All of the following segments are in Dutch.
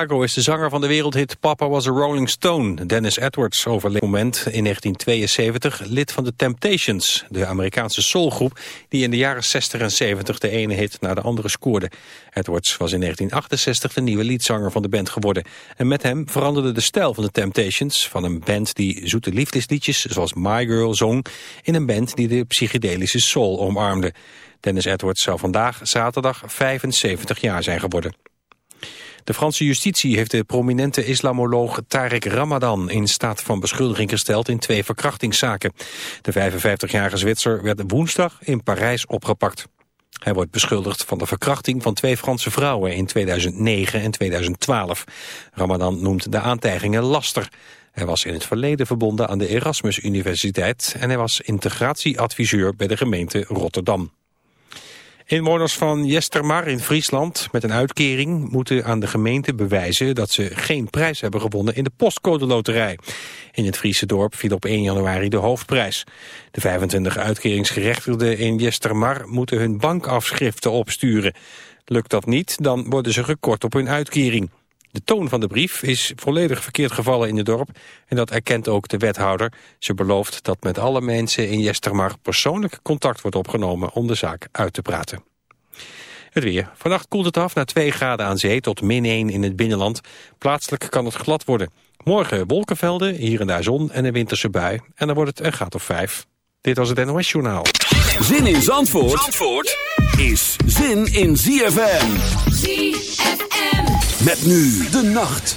Chicago is de zanger van de wereldhit Papa Was a Rolling Stone. Dennis Edwards overleed moment in 1972 lid van de Temptations, de Amerikaanse soulgroep die in de jaren 60 en 70 de ene hit naar de andere scoorde. Edwards was in 1968 de nieuwe liedzanger van de band geworden. En met hem veranderde de stijl van de Temptations van een band die zoete liefdesliedjes zoals My Girl zong in een band die de psychedelische soul omarmde. Dennis Edwards zou vandaag zaterdag 75 jaar zijn geworden. De Franse justitie heeft de prominente islamoloog Tarek Ramadan in staat van beschuldiging gesteld in twee verkrachtingszaken. De 55-jarige Zwitser werd woensdag in Parijs opgepakt. Hij wordt beschuldigd van de verkrachting van twee Franse vrouwen in 2009 en 2012. Ramadan noemt de aantijgingen laster. Hij was in het verleden verbonden aan de Erasmus Universiteit en hij was integratieadviseur bij de gemeente Rotterdam. Inwoners van Jestermar in Friesland met een uitkering moeten aan de gemeente bewijzen dat ze geen prijs hebben gewonnen in de postcode loterij. In het Friese dorp viel op 1 januari de hoofdprijs. De 25 uitkeringsgerechtigden in Jestermar moeten hun bankafschriften opsturen. Lukt dat niet, dan worden ze gekort op hun uitkering. De toon van de brief is volledig verkeerd gevallen in het dorp en dat erkent ook de wethouder. Ze belooft dat met alle mensen in Jestermar persoonlijk contact wordt opgenomen om de zaak uit te praten. Het weer. Vannacht koelt het af naar 2 graden aan zee tot min 1 in het binnenland. Plaatselijk kan het glad worden. Morgen wolkenvelden, hier en daar zon en een winterse bui. En dan wordt het een graad of 5. Dit was het NOS Journaal. Zin in Zandvoort, Zandvoort is zin in ZFM. ZFM. Met nu de nacht.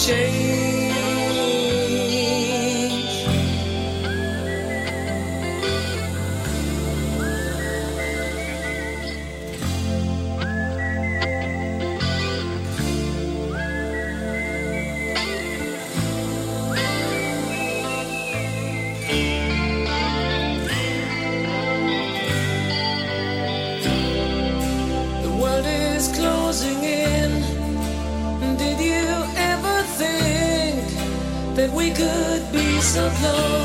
change. so low.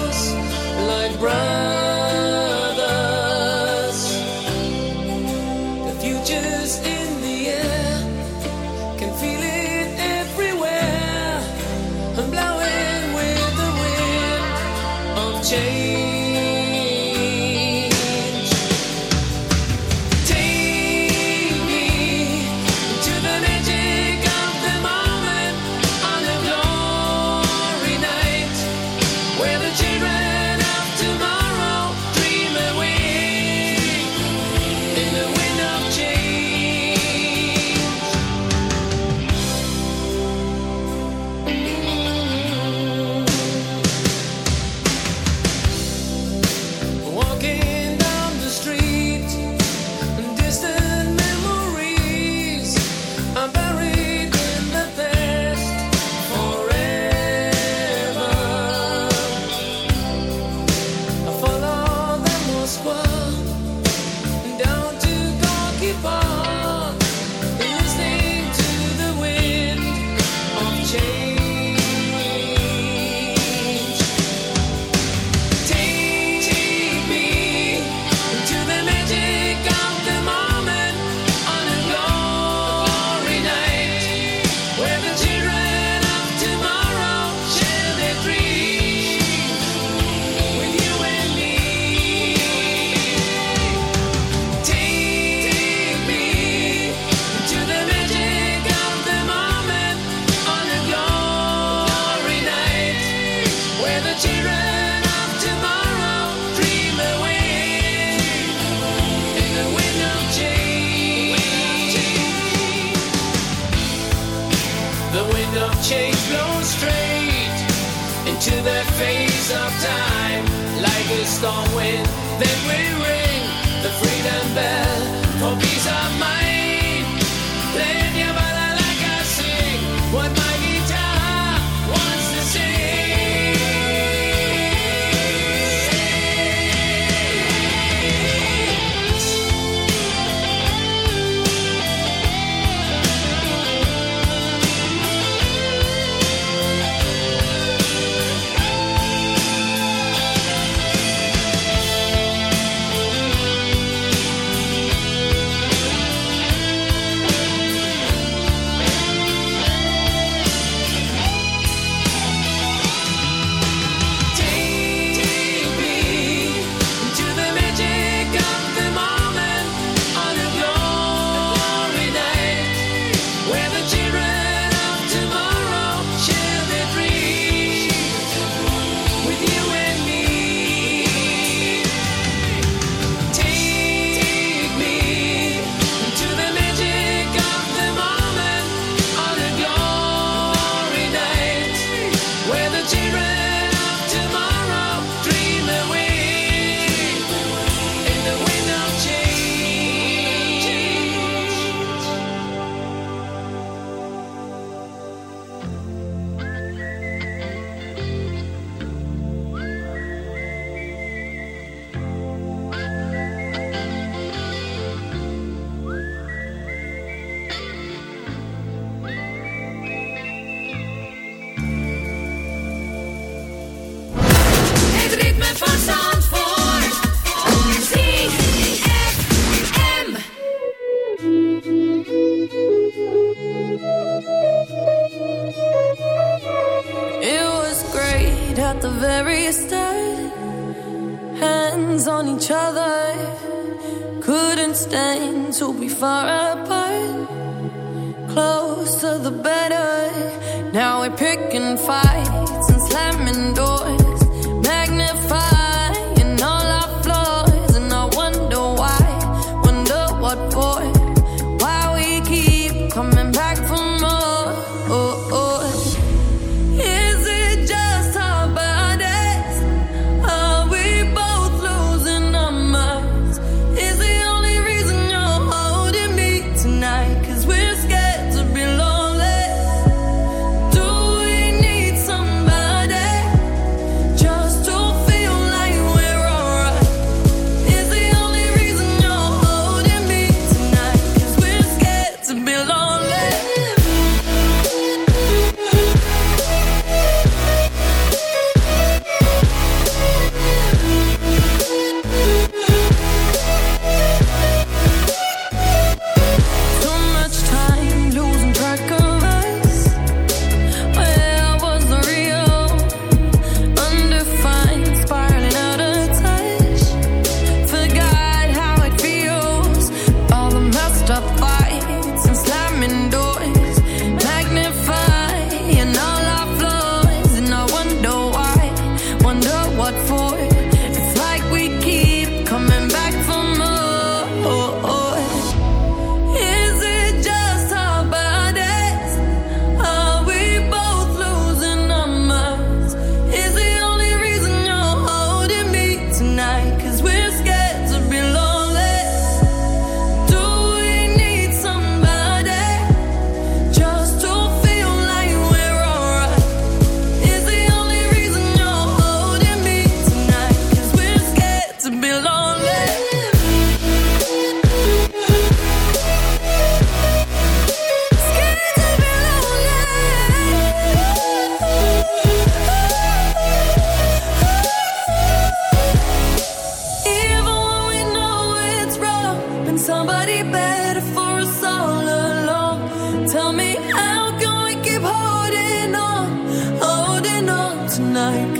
Tonight?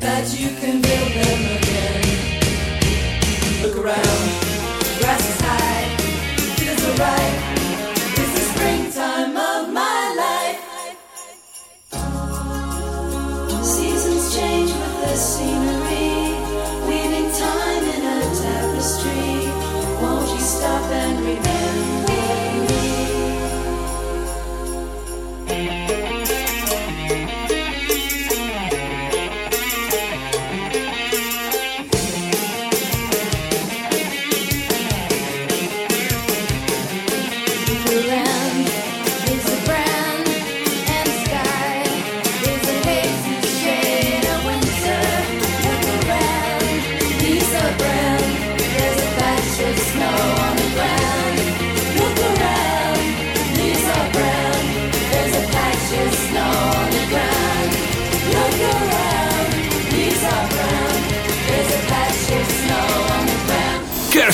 That you can build them again. Look around, stop and remember.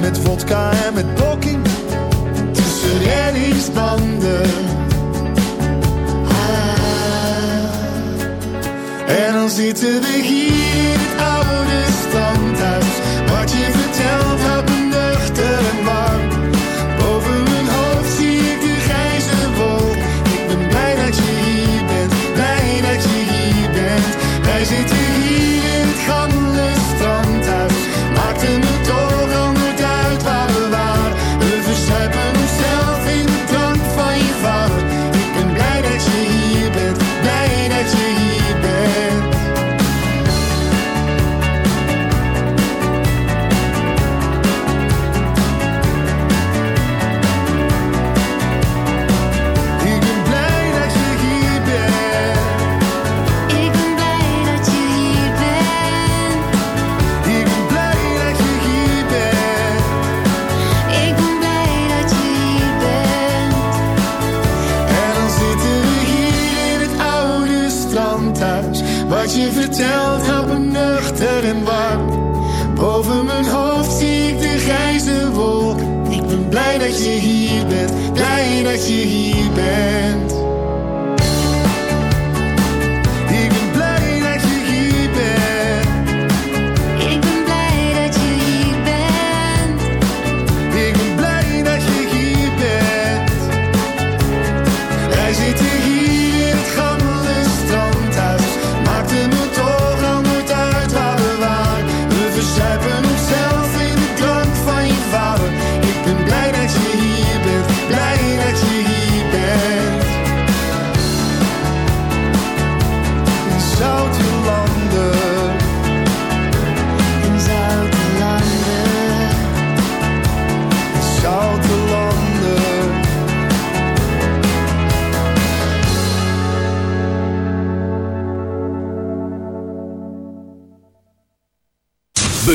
met vodka en met poking. tussen reddingsbanden. Ah, en dan zitten we hier in het oude stand.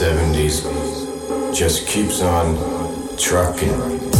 70s just keeps on trucking.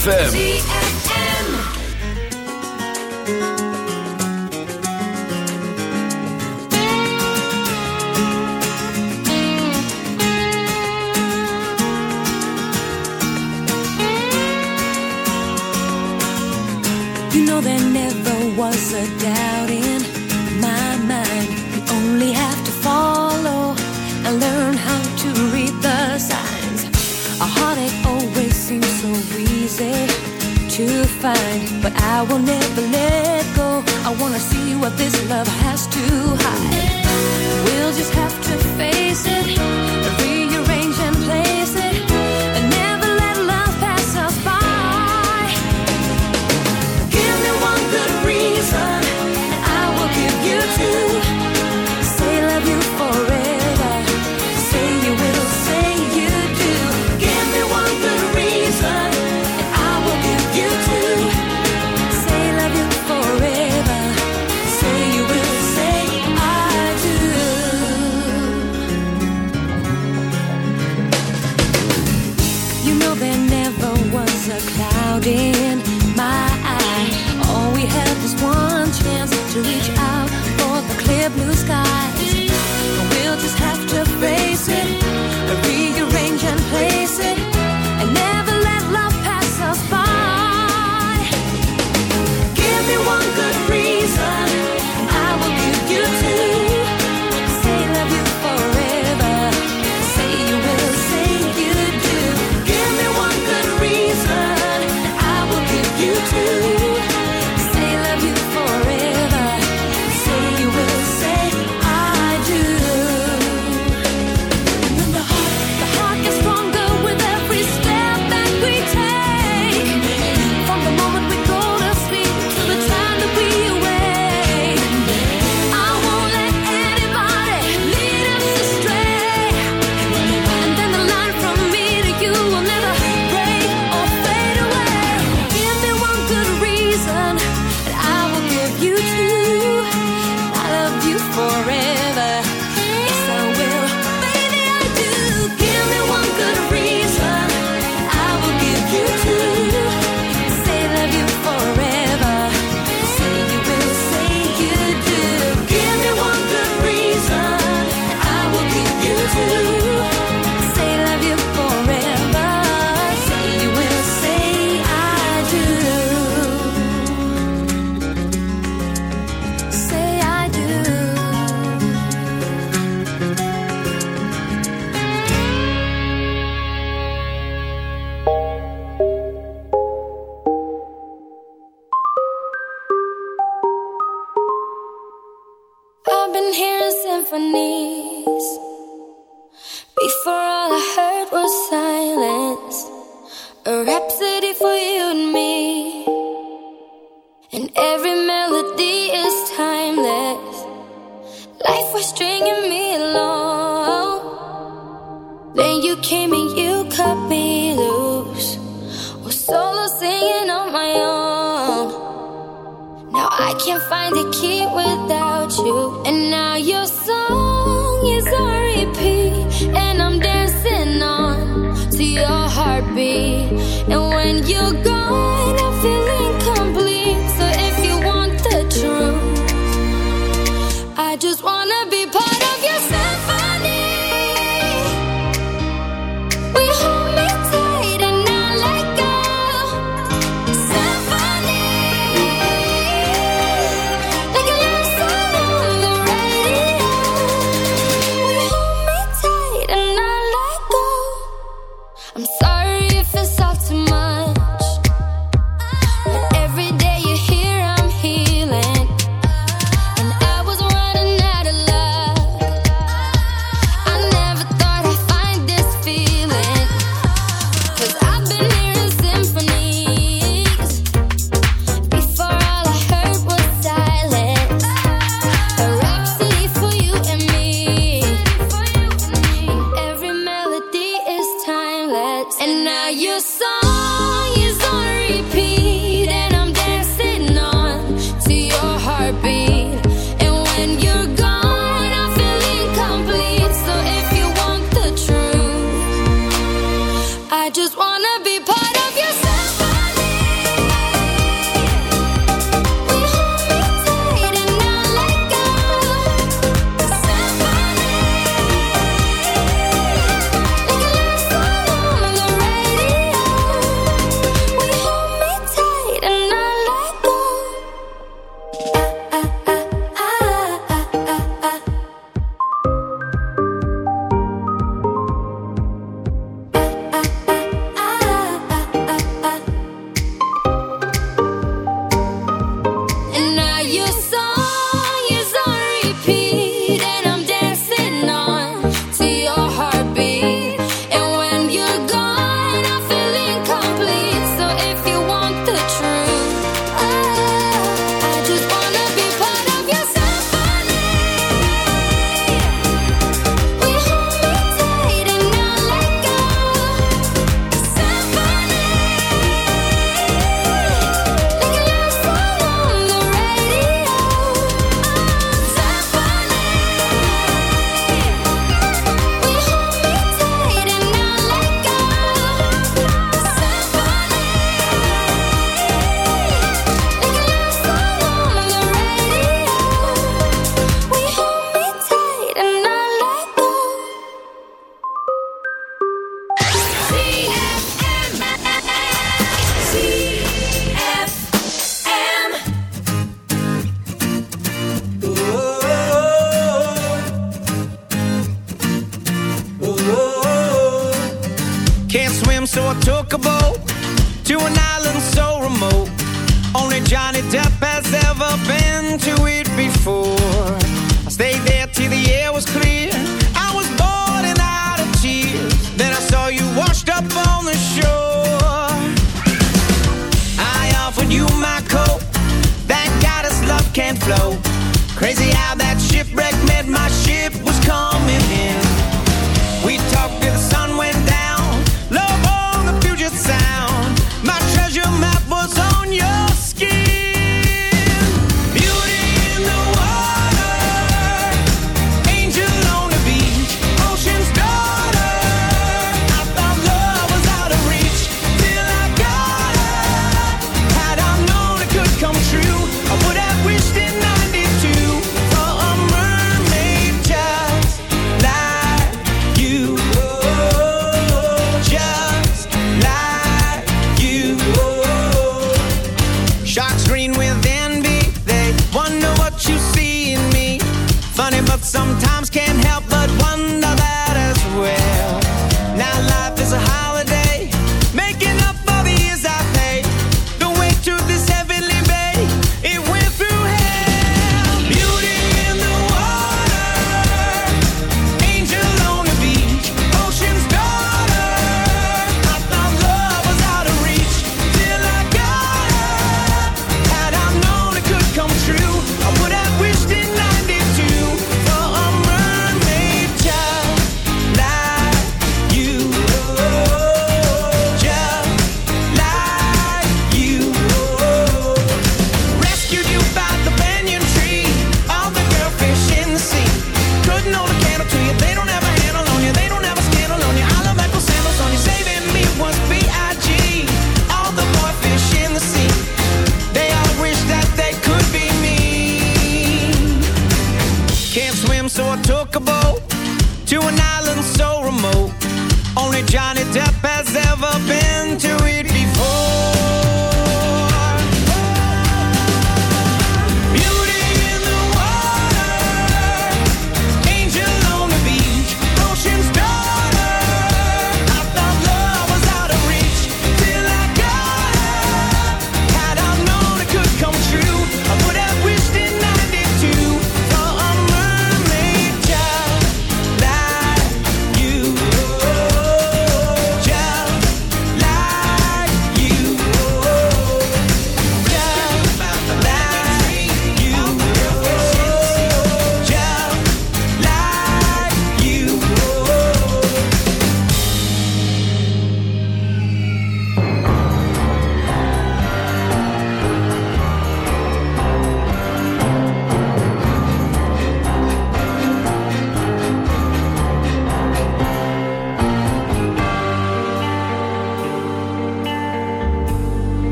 ZFM.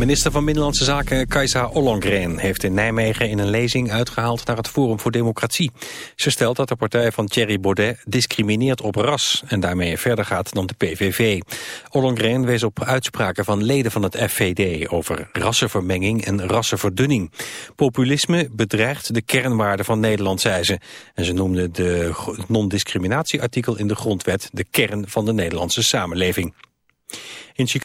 Minister van Binnenlandse Zaken Kajsa Ollongren heeft in Nijmegen in een lezing uitgehaald naar het Forum voor Democratie. Ze stelt dat de partij van Thierry Baudet discrimineert op ras en daarmee verder gaat dan de PVV. Ollongren wees op uitspraken van leden van het FVD over rassenvermenging en rassenverdunning. Populisme bedreigt de kernwaarden van Nederland, zei ze. En ze noemde de non-discriminatieartikel in de grondwet de kern van de Nederlandse samenleving. In